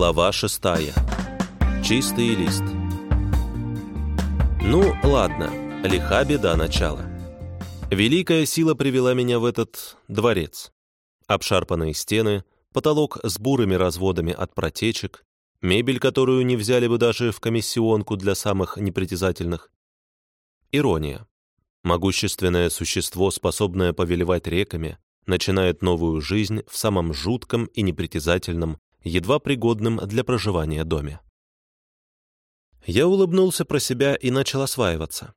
Глава шестая. Чистый лист. Ну, ладно, лиха беда начала. Великая сила привела меня в этот дворец. Обшарпанные стены, потолок с бурыми разводами от протечек, мебель, которую не взяли бы даже в комиссионку для самых непритязательных. Ирония. Могущественное существо, способное повелевать реками, начинает новую жизнь в самом жутком и непритязательном, едва пригодном для проживания доме. Я улыбнулся про себя и начал осваиваться.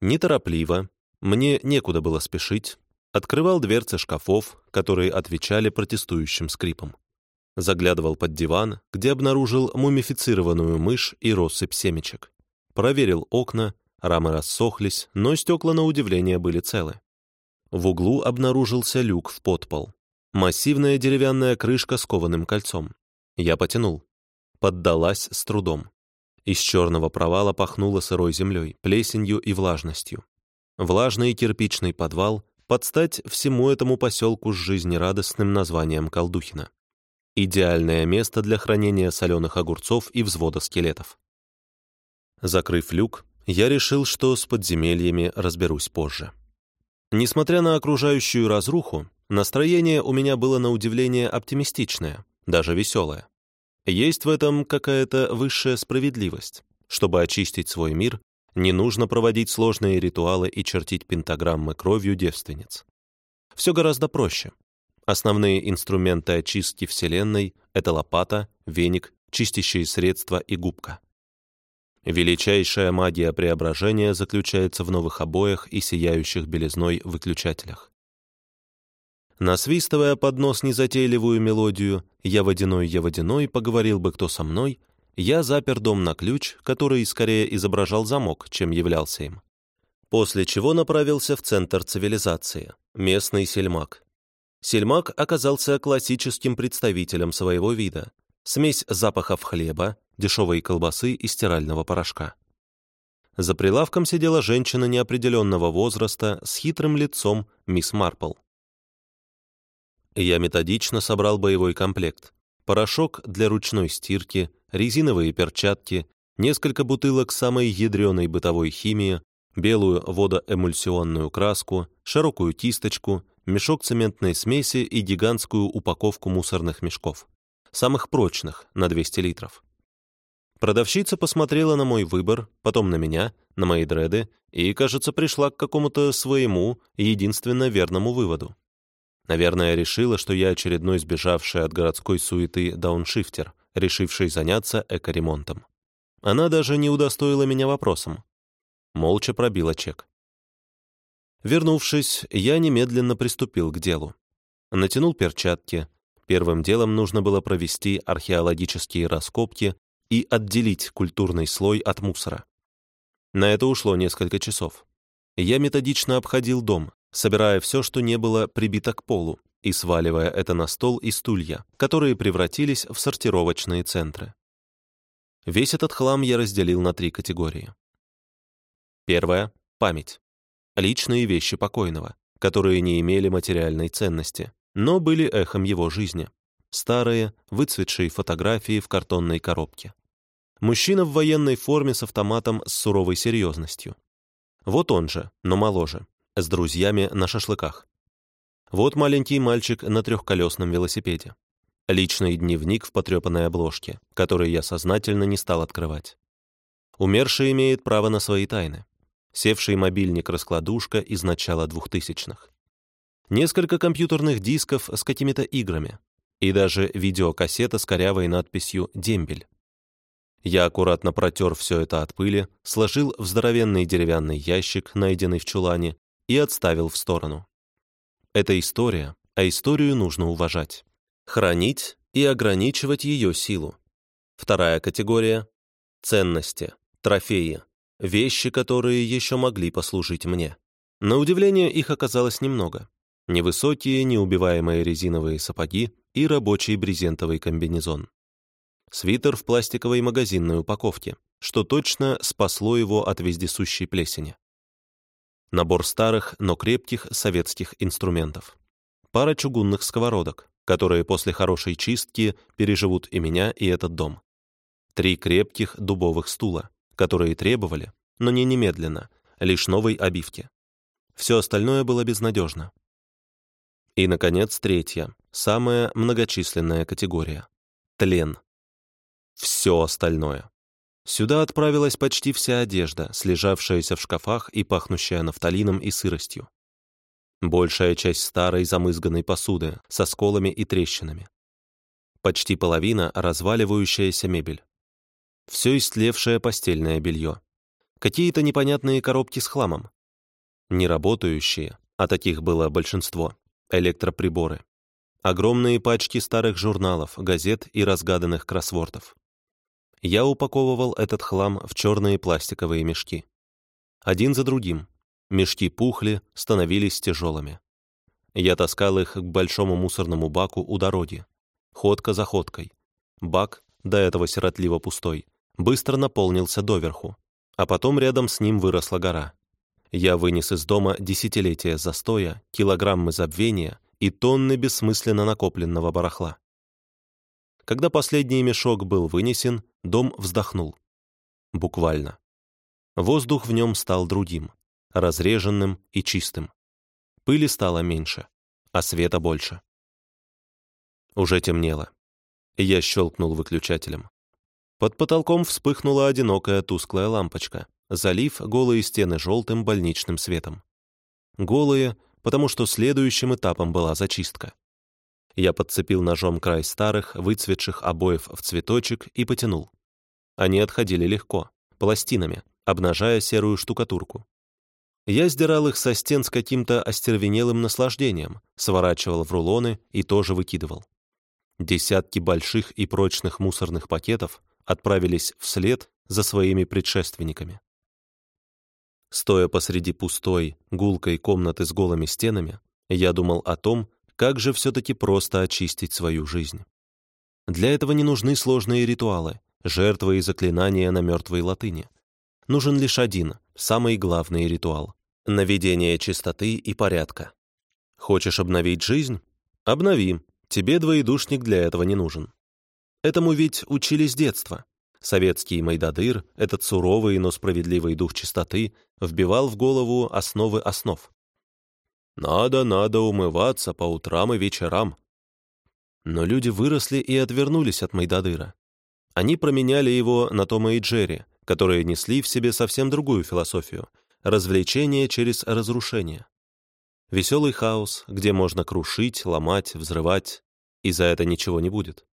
Неторопливо, мне некуда было спешить, открывал дверцы шкафов, которые отвечали протестующим скрипом. Заглядывал под диван, где обнаружил мумифицированную мышь и россыпь семечек. Проверил окна, рамы рассохлись, но стекла, на удивление, были целы. В углу обнаружился люк в подпол. Массивная деревянная крышка с кованым кольцом. Я потянул. Поддалась с трудом. Из черного провала пахнуло сырой землей, плесенью и влажностью. Влажный кирпичный подвал под стать всему этому поселку с жизнерадостным названием Колдухина. Идеальное место для хранения соленых огурцов и взвода скелетов. Закрыв люк, я решил, что с подземельями разберусь позже. Несмотря на окружающую разруху, настроение у меня было на удивление оптимистичное, даже веселое. Есть в этом какая-то высшая справедливость. Чтобы очистить свой мир, не нужно проводить сложные ритуалы и чертить пентаграммы кровью девственниц. Все гораздо проще. Основные инструменты очистки Вселенной — это лопата, веник, чистящие средства и губка. Величайшая магия преображения заключается в новых обоях и сияющих белизной выключателях. Насвистывая под нос незатейливую мелодию «Я водяной, я водяной, поговорил бы кто со мной», я запер дом на ключ, который скорее изображал замок, чем являлся им. После чего направился в центр цивилизации, местный сельмак. Сельмак оказался классическим представителем своего вида. Смесь запахов хлеба, дешевой колбасы и стирального порошка. За прилавком сидела женщина неопределенного возраста с хитрым лицом мисс Марпл. Я методично собрал боевой комплект. Порошок для ручной стирки, резиновые перчатки, несколько бутылок самой ядреной бытовой химии, белую водоэмульсионную краску, широкую кисточку, мешок цементной смеси и гигантскую упаковку мусорных мешков. Самых прочных, на 200 литров. Продавщица посмотрела на мой выбор, потом на меня, на мои дреды, и, кажется, пришла к какому-то своему, единственно верному выводу. Наверное, решила, что я очередной сбежавший от городской суеты дауншифтер, решивший заняться экоремонтом. Она даже не удостоила меня вопросом. Молча пробила чек. Вернувшись, я немедленно приступил к делу. Натянул перчатки. Первым делом нужно было провести археологические раскопки и отделить культурный слой от мусора. На это ушло несколько часов. Я методично обходил дом, собирая все, что не было прибито к полу, и сваливая это на стол и стулья, которые превратились в сортировочные центры. Весь этот хлам я разделил на три категории. Первая — память. Личные вещи покойного, которые не имели материальной ценности, но были эхом его жизни. Старые, выцветшие фотографии в картонной коробке. Мужчина в военной форме с автоматом с суровой серьезностью. Вот он же, но моложе, с друзьями на шашлыках. Вот маленький мальчик на трехколесном велосипеде. Личный дневник в потрепанной обложке, который я сознательно не стал открывать. Умерший имеет право на свои тайны. Севший мобильник-раскладушка из начала двухтысячных. Несколько компьютерных дисков с какими-то играми. И даже видеокассета с корявой надписью «Дембель». Я аккуратно протер все это от пыли, сложил в здоровенный деревянный ящик, найденный в чулане, и отставил в сторону. Это история, а историю нужно уважать. Хранить и ограничивать ее силу. Вторая категория — ценности, трофеи, вещи, которые еще могли послужить мне. На удивление их оказалось немного. Невысокие, неубиваемые резиновые сапоги и рабочий брезентовый комбинезон свитер в пластиковой магазинной упаковке, что точно спасло его от вездесущей плесени. Набор старых, но крепких советских инструментов. Пара чугунных сковородок, которые после хорошей чистки переживут и меня, и этот дом. Три крепких дубовых стула, которые требовали, но не немедленно, лишь новой обивки. Все остальное было безнадежно. И, наконец, третья, самая многочисленная категория — тлен. Все остальное. Сюда отправилась почти вся одежда, слежавшаяся в шкафах и пахнущая нафталином и сыростью. Большая часть старой замызганной посуды со сколами и трещинами. Почти половина — разваливающаяся мебель. Все истлевшее постельное белье. Какие-то непонятные коробки с хламом. Неработающие, а таких было большинство, электроприборы. Огромные пачки старых журналов, газет и разгаданных кроссвордов. Я упаковывал этот хлам в черные пластиковые мешки. Один за другим. Мешки пухли, становились тяжелыми. Я таскал их к большому мусорному баку у дороги. Ходка за ходкой. Бак, до этого сиротливо пустой, быстро наполнился доверху, а потом рядом с ним выросла гора. Я вынес из дома десятилетия застоя, килограммы забвения и тонны бессмысленно накопленного барахла. Когда последний мешок был вынесен, дом вздохнул. Буквально. Воздух в нем стал другим, разреженным и чистым. Пыли стало меньше, а света больше. Уже темнело. Я щелкнул выключателем. Под потолком вспыхнула одинокая тусклая лампочка, залив голые стены желтым больничным светом. Голые, потому что следующим этапом была зачистка. Я подцепил ножом край старых, выцветших обоев в цветочек и потянул. Они отходили легко, пластинами, обнажая серую штукатурку. Я сдирал их со стен с каким-то остервенелым наслаждением, сворачивал в рулоны и тоже выкидывал. Десятки больших и прочных мусорных пакетов отправились вслед за своими предшественниками. Стоя посреди пустой, гулкой комнаты с голыми стенами, я думал о том, как же все-таки просто очистить свою жизнь? Для этого не нужны сложные ритуалы, жертвы и заклинания на мертвой латыни. Нужен лишь один, самый главный ритуал — наведение чистоты и порядка. Хочешь обновить жизнь? Обнови, тебе двоедушник для этого не нужен. Этому ведь учили с детства. Советский Майдадыр, этот суровый, но справедливый дух чистоты, вбивал в голову основы основ. Надо, надо умываться по утрам и вечерам. Но люди выросли и отвернулись от Майдадыра. Они променяли его на Тома и Джерри, которые несли в себе совсем другую философию — развлечение через разрушение. Веселый хаос, где можно крушить, ломать, взрывать, и за это ничего не будет.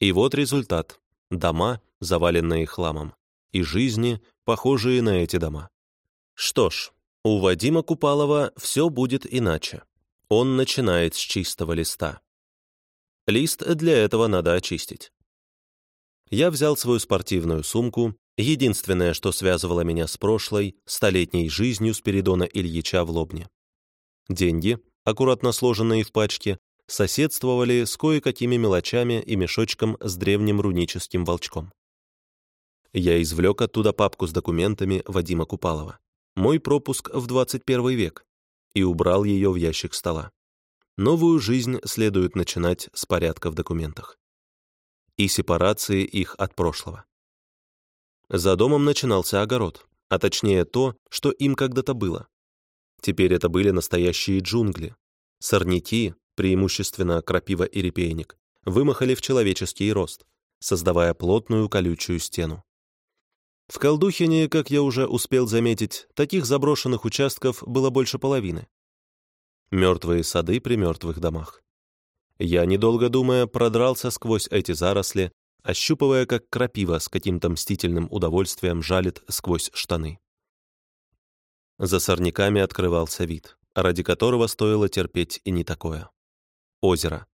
И вот результат — дома, заваленные хламом, и жизни, похожие на эти дома. Что ж, у Вадима Купалова все будет иначе. Он начинает с чистого листа. Лист для этого надо очистить. Я взял свою спортивную сумку, единственное, что связывало меня с прошлой, столетней жизнью Спиридона Ильича в Лобне. Деньги, аккуратно сложенные в пачке, соседствовали с кое-какими мелочами и мешочком с древним руническим волчком. Я извлек оттуда папку с документами Вадима Купалова мой пропуск в 21 век, и убрал ее в ящик стола. Новую жизнь следует начинать с порядка в документах и сепарации их от прошлого. За домом начинался огород, а точнее то, что им когда-то было. Теперь это были настоящие джунгли. Сорняки, преимущественно крапива и репейник, вымахали в человеческий рост, создавая плотную колючую стену. В Колдухине, как я уже успел заметить, таких заброшенных участков было больше половины. Мертвые сады при мертвых домах. Я, недолго думая, продрался сквозь эти заросли, ощупывая, как крапива с каким-то мстительным удовольствием жалит сквозь штаны. За сорняками открывался вид, ради которого стоило терпеть и не такое. Озеро.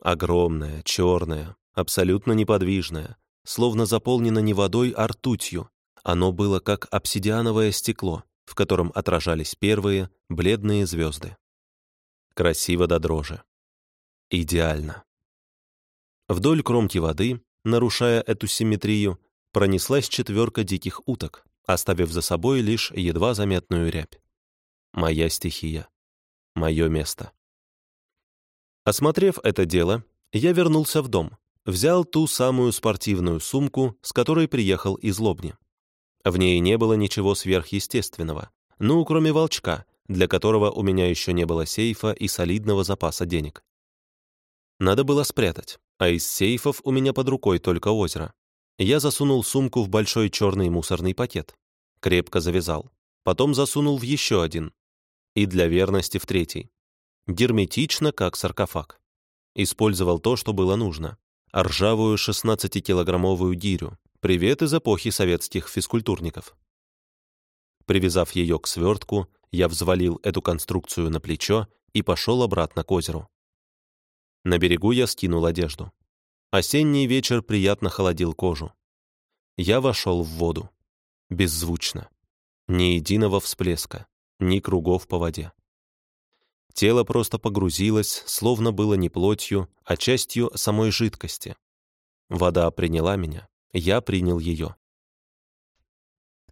Огромное, черное, абсолютно неподвижное, словно заполнено не водой, а ртутью. Оно было как обсидиановое стекло, в котором отражались первые бледные звезды. Красиво до дрожи. Идеально. Вдоль кромки воды, нарушая эту симметрию, пронеслась четверка диких уток, оставив за собой лишь едва заметную рябь. Моя стихия. Мое место. Осмотрев это дело, я вернулся в дом, взял ту самую спортивную сумку, с которой приехал из Лобни. В ней не было ничего сверхъестественного, ну, кроме волчка, для которого у меня еще не было сейфа и солидного запаса денег. Надо было спрятать, а из сейфов у меня под рукой только озеро. Я засунул сумку в большой черный мусорный пакет, крепко завязал, потом засунул в еще один и для верности в третий. Герметично, как саркофаг. Использовал то, что было нужно. Ржавую 16-килограммовую гирю. Привет из эпохи советских физкультурников. Привязав ее к свертку, я взвалил эту конструкцию на плечо и пошел обратно к озеру. На берегу я скинул одежду. Осенний вечер приятно холодил кожу. Я вошел в воду. Беззвучно. Ни единого всплеска, ни кругов по воде. Тело просто погрузилось, словно было не плотью, а частью самой жидкости. Вода приняла меня, я принял ее.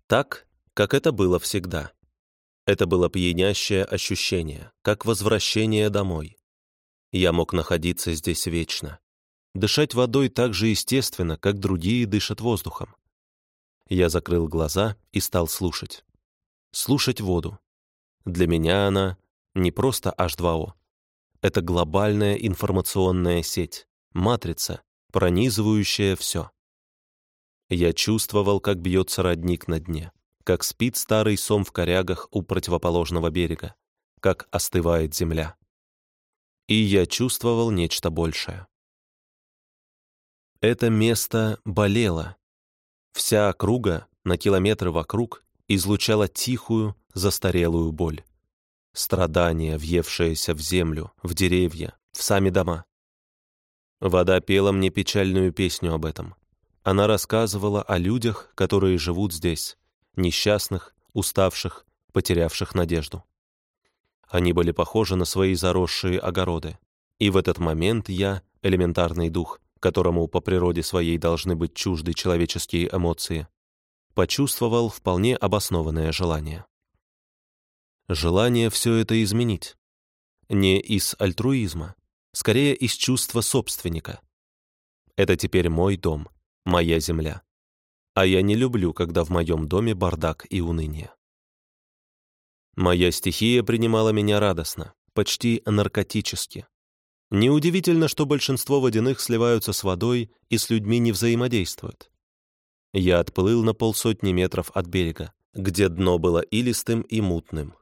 Так, как это было всегда. Это было пьянящее ощущение, как возвращение домой. Я мог находиться здесь вечно. Дышать водой так же естественно, как другие дышат воздухом. Я закрыл глаза и стал слушать. Слушать воду. Для меня она не просто H2O. Это глобальная информационная сеть, матрица, пронизывающая все. Я чувствовал, как бьется родник на дне, как спит старый сом в корягах у противоположного берега, как остывает земля. И я чувствовал нечто большее. Это место болело. Вся округа на километры вокруг излучала тихую, застарелую боль. Страдание, въевшееся в землю, в деревья, в сами дома. Вода пела мне печальную песню об этом. Она рассказывала о людях, которые живут здесь, несчастных, уставших, потерявших надежду. Они были похожи на свои заросшие огороды. И в этот момент я, элементарный дух, которому по природе своей должны быть чужды человеческие эмоции, почувствовал вполне обоснованное желание. Желание все это изменить. Не из альтруизма, скорее из чувства собственника. Это теперь мой дом, моя земля. А я не люблю, когда в моем доме бардак и уныние. Моя стихия принимала меня радостно, почти наркотически. Неудивительно, что большинство водяных сливаются с водой и с людьми не взаимодействуют. Я отплыл на полсотни метров от берега, где дно было илистым и мутным.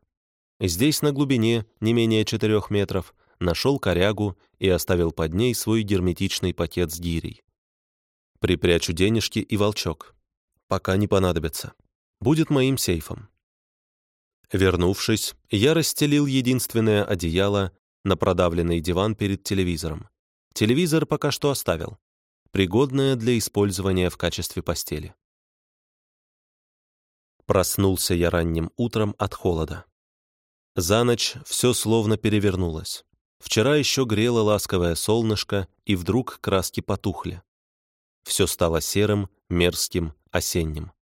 Здесь, на глубине, не менее четырех метров, нашел корягу и оставил под ней свой герметичный пакет с гирей. Припрячу денежки и волчок. Пока не понадобится. Будет моим сейфом. Вернувшись, я расстелил единственное одеяло на продавленный диван перед телевизором. Телевизор пока что оставил пригодная для использования в качестве постели. Проснулся я ранним утром от холода. За ночь все словно перевернулось. Вчера еще грело ласковое солнышко, и вдруг краски потухли. Все стало серым, мерзким, осенним.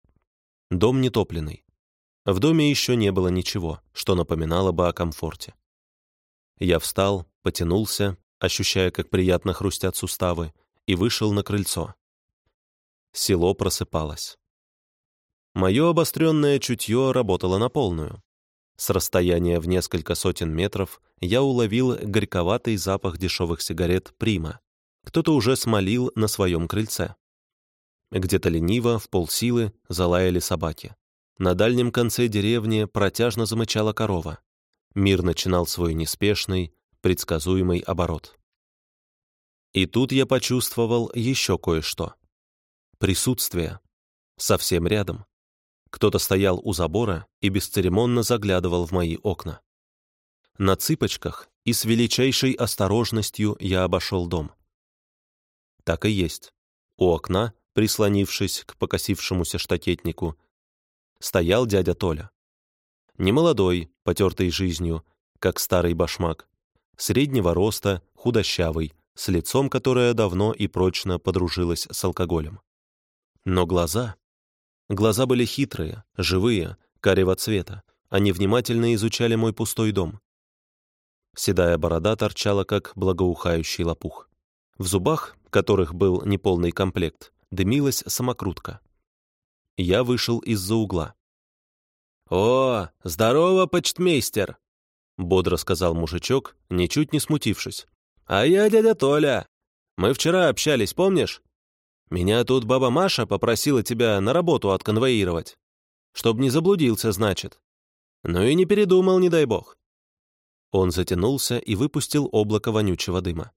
Дом нетопленный. В доме еще не было ничего, что напоминало бы о комфорте. Я встал, потянулся, ощущая, как приятно хрустят суставы, и вышел на крыльцо. Село просыпалось. Мое обостренное чутье работало на полную. С расстояния в несколько сотен метров я уловил горьковатый запах дешевых сигарет «Прима». Кто-то уже смолил на своем крыльце. Где-то лениво, в полсилы, залаяли собаки. На дальнем конце деревни протяжно замычала корова. Мир начинал свой неспешный, предсказуемый оборот. И тут я почувствовал еще кое-что. Присутствие. Совсем рядом. Кто-то стоял у забора и бесцеремонно заглядывал в мои окна. На цыпочках и с величайшей осторожностью я обошел дом. Так и есть. У окна, прислонившись к покосившемуся штакетнику, стоял дядя Толя. Немолодой, потертый жизнью, как старый башмак, среднего роста, худощавый, с лицом, которое давно и прочно подружилось с алкоголем. Но глаза... Глаза были хитрые, живые, карего цвета. Они внимательно изучали мой пустой дом. Седая борода торчала, как благоухающий лопух. В зубах, которых был неполный комплект, дымилась самокрутка. Я вышел из-за угла. «О, здорово, почтмейстер!» — бодро сказал мужичок, ничуть не смутившись. «А я дядя Толя. Мы вчера общались, помнишь? Меня тут баба Маша попросила тебя на работу отконвоировать. Чтоб не заблудился, значит. Ну и не передумал, не дай бог». Он затянулся и выпустил облако вонючего дыма.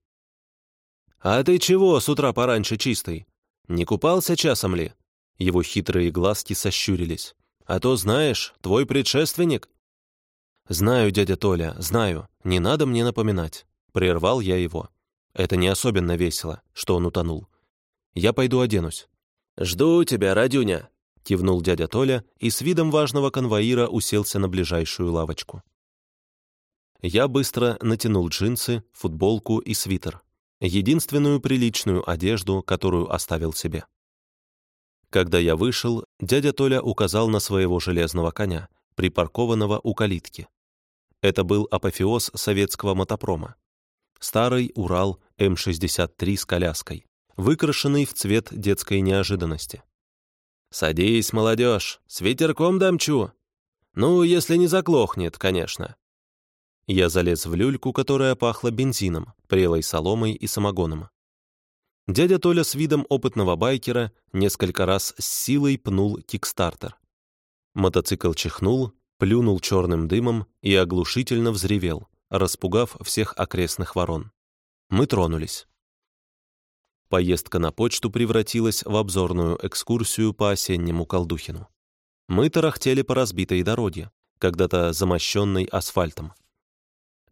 «А ты чего с утра пораньше чистый? Не купался часом ли?» Его хитрые глазки сощурились. «А то, знаешь, твой предшественник...» «Знаю, дядя Толя, знаю. Не надо мне напоминать». Прервал я его. Это не особенно весело, что он утонул. Я пойду оденусь. «Жду тебя, Радюня», — кивнул дядя Толя и с видом важного конвоира уселся на ближайшую лавочку. Я быстро натянул джинсы, футболку и свитер. Единственную приличную одежду, которую оставил себе. Когда я вышел, дядя Толя указал на своего железного коня, припаркованного у калитки. Это был апофеоз советского мотопрома. Старый Урал М-63 с коляской, выкрашенный в цвет детской неожиданности. «Садись, молодежь, с ветерком дамчу. Ну, если не заклохнет, конечно». Я залез в люльку, которая пахла бензином, прелой соломой и самогоном. Дядя Толя с видом опытного байкера несколько раз с силой пнул кикстартер. Мотоцикл чихнул, плюнул черным дымом и оглушительно взревел, распугав всех окрестных ворон. Мы тронулись. Поездка на почту превратилась в обзорную экскурсию по осеннему Колдухину. Мы тарахтели по разбитой дороге, когда-то замощенной асфальтом.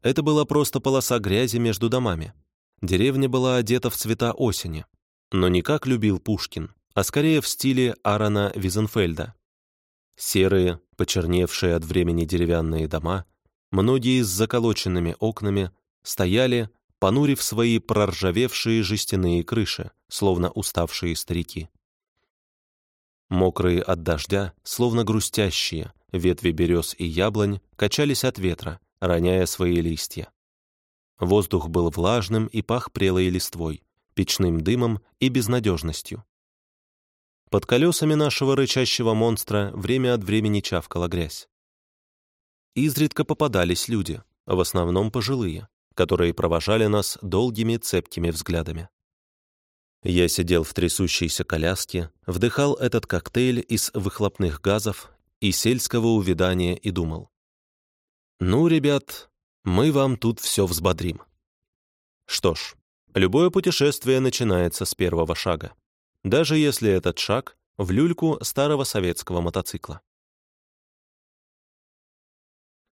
Это была просто полоса грязи между домами, Деревня была одета в цвета осени, но не как любил Пушкин, а скорее в стиле Аарона Визенфельда. Серые, почерневшие от времени деревянные дома, многие с заколоченными окнами, стояли, понурив свои проржавевшие жестяные крыши, словно уставшие старики. Мокрые от дождя, словно грустящие, ветви берез и яблонь качались от ветра, роняя свои листья. Воздух был влажным и пах прелой листвой, печным дымом и безнадежностью. Под колесами нашего рычащего монстра время от времени чавкала грязь. Изредка попадались люди, в основном пожилые, которые провожали нас долгими цепкими взглядами. Я сидел в трясущейся коляске, вдыхал этот коктейль из выхлопных газов и сельского увядания и думал. «Ну, ребят, мы вам тут все взбодрим. Что ж, любое путешествие начинается с первого шага, даже если этот шаг в люльку старого советского мотоцикла.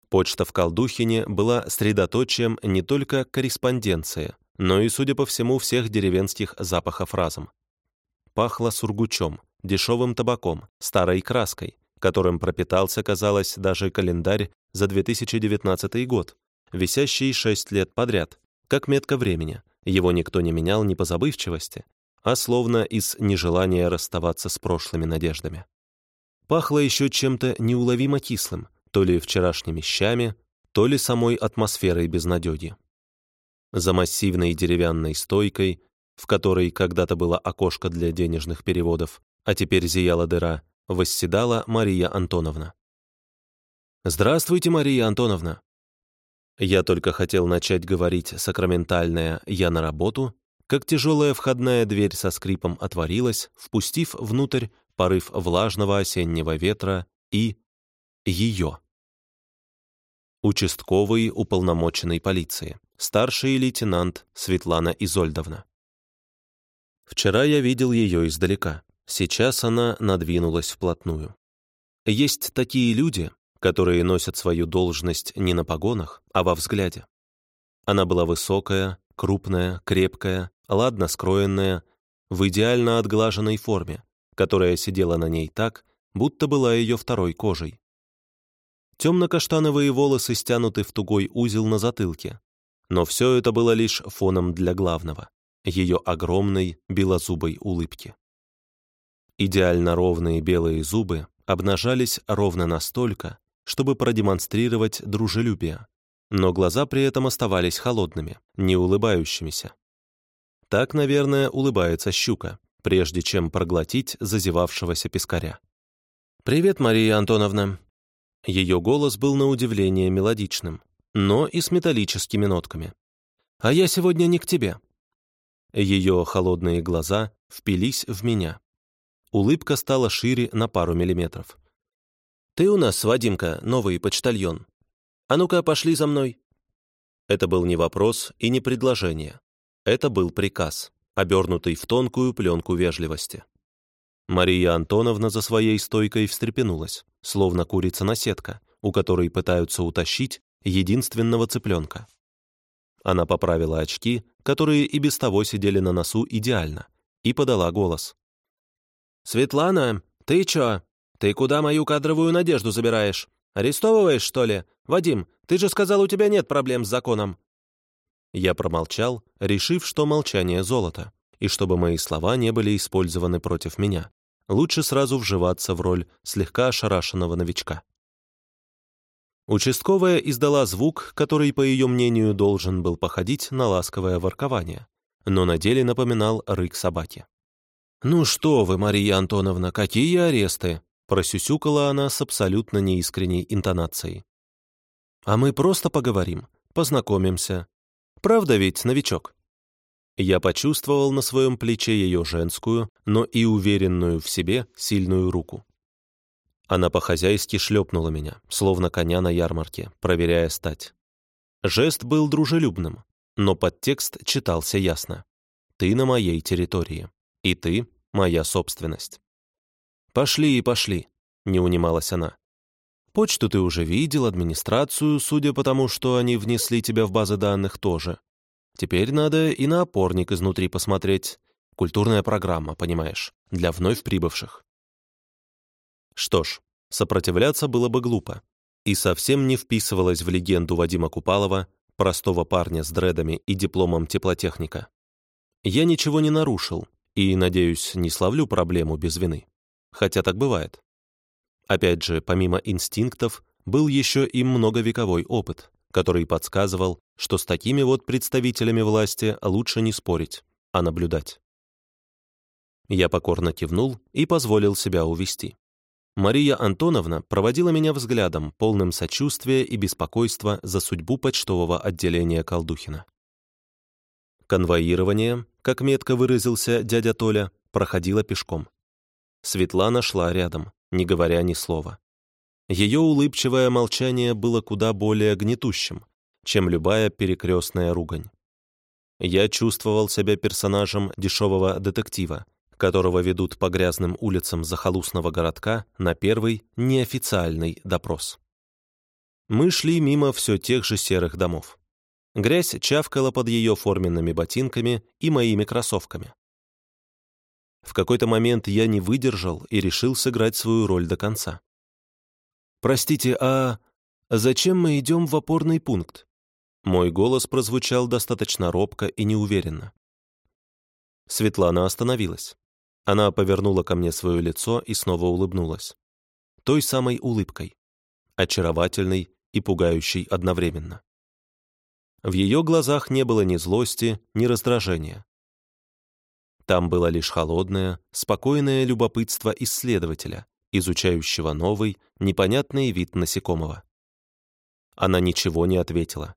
Почта в Колдухине была средоточием не только корреспонденции, но и, судя по всему, всех деревенских запахов разом. Пахло сургучом, дешевым табаком, старой краской, которым пропитался, казалось, даже календарь за 2019 год, висящий шесть лет подряд, как метка времени. Его никто не менял не по забывчивости, а словно из нежелания расставаться с прошлыми надеждами. Пахло еще чем-то неуловимо кислым, то ли вчерашними щами, то ли самой атмосферой безнадеги. За массивной деревянной стойкой, в которой когда-то было окошко для денежных переводов, а теперь зияла дыра, восседала Мария Антоновна. «Здравствуйте, Мария Антоновна!» Я только хотел начать говорить сакраментальное «я на работу», как тяжелая входная дверь со скрипом отворилась, впустив внутрь порыв влажного осеннего ветра и ее. Участковый уполномоченный полиции, старший лейтенант Светлана Изольдовна. Вчера я видел ее издалека, сейчас она надвинулась вплотную. Есть такие люди, которые носят свою должность не на погонах, а во взгляде. Она была высокая, крупная, крепкая, ладно скроенная, в идеально отглаженной форме, которая сидела на ней так, будто была ее второй кожей. Темно-каштановые волосы стянуты в тугой узел на затылке, но все это было лишь фоном для главного — ее огромной белозубой улыбки. Идеально ровные белые зубы обнажались ровно настолько, чтобы продемонстрировать дружелюбие, но глаза при этом оставались холодными, не улыбающимися. Так, наверное, улыбается щука, прежде чем проглотить зазевавшегося пескаря. «Привет, Мария Антоновна». Ее голос был на удивление мелодичным, но и с металлическими нотками. «А я сегодня не к тебе». Ее холодные глаза впились в меня. Улыбка стала шире на пару миллиметров. «Ты у нас, Вадимка, новый почтальон. А ну-ка, пошли за мной». Это был не вопрос и не предложение. Это был приказ, обернутый в тонкую пленку вежливости. Мария Антоновна за своей стойкой встрепенулась, словно курица-наседка, у которой пытаются утащить единственного цыпленка. Она поправила очки, которые и без того сидели на носу идеально, и подала голос. «Светлана, ты чё? Ты куда мою кадровую надежду забираешь? Арестовываешь, что ли? Вадим, ты же сказал, у тебя нет проблем с законом». Я промолчал, решив, что молчание — золото, и чтобы мои слова не были использованы против меня. Лучше сразу вживаться в роль слегка ошарашенного новичка. Участковая издала звук, который, по ее мнению, должен был походить на ласковое воркование, но на деле напоминал рык собаки. «Ну что вы, Мария Антоновна, какие аресты!» просюсюкала она с абсолютно неискренней интонацией. «А мы просто поговорим, познакомимся, Правда ведь, новичок?» Я почувствовал на своем плече ее женскую, но и уверенную в себе сильную руку. Она по-хозяйски шлепнула меня, словно коня на ярмарке, проверяя стать. Жест был дружелюбным, но подтекст читался ясно. «Ты на моей территории, и ты — моя собственность». «Пошли и пошли», — не унималась она. Почту ты уже видел, администрацию, судя по тому, что они внесли тебя в базы данных, тоже. Теперь надо и на опорник изнутри посмотреть. Культурная программа, понимаешь, для вновь прибывших. Что ж, сопротивляться было бы глупо. И совсем не вписывалось в легенду Вадима Купалова, простого парня с дредами и дипломом теплотехника. Я ничего не нарушил и, надеюсь, не славлю проблему без вины. Хотя так бывает. Опять же, помимо инстинктов, был еще и многовековой опыт, который подсказывал, что с такими вот представителями власти лучше не спорить, а наблюдать. Я покорно кивнул и позволил себя увести. Мария Антоновна проводила меня взглядом, полным сочувствия и беспокойства за судьбу почтового отделения Колдухина. Конвоирование, как метко выразился дядя Толя, проходило пешком. Светлана шла рядом, не говоря ни слова. Ее улыбчивое молчание было куда более гнетущим, чем любая перекрестная ругань. Я чувствовал себя персонажем дешевого детектива, которого ведут по грязным улицам захолустного городка на первый неофициальный допрос. Мы шли мимо все тех же серых домов. Грязь чавкала под ее форменными ботинками и моими кроссовками. В какой-то момент я не выдержал и решил сыграть свою роль до конца. «Простите, а зачем мы идем в опорный пункт?» Мой голос прозвучал достаточно робко и неуверенно. Светлана остановилась. Она повернула ко мне свое лицо и снова улыбнулась. Той самой улыбкой. Очаровательной и пугающей одновременно. В ее глазах не было ни злости, ни раздражения. Там было лишь холодное, спокойное любопытство исследователя, изучающего новый, непонятный вид насекомого. Она ничего не ответила.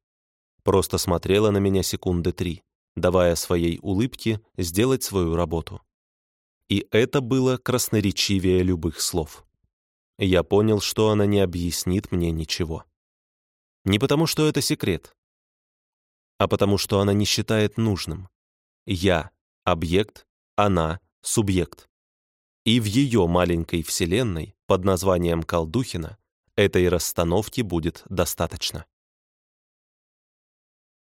Просто смотрела на меня секунды три, давая своей улыбке сделать свою работу. И это было красноречивее любых слов. Я понял, что она не объяснит мне ничего. Не потому, что это секрет, а потому, что она не считает нужным. Я объект, она — субъект. И в ее маленькой вселенной под названием Колдухина этой расстановки будет достаточно.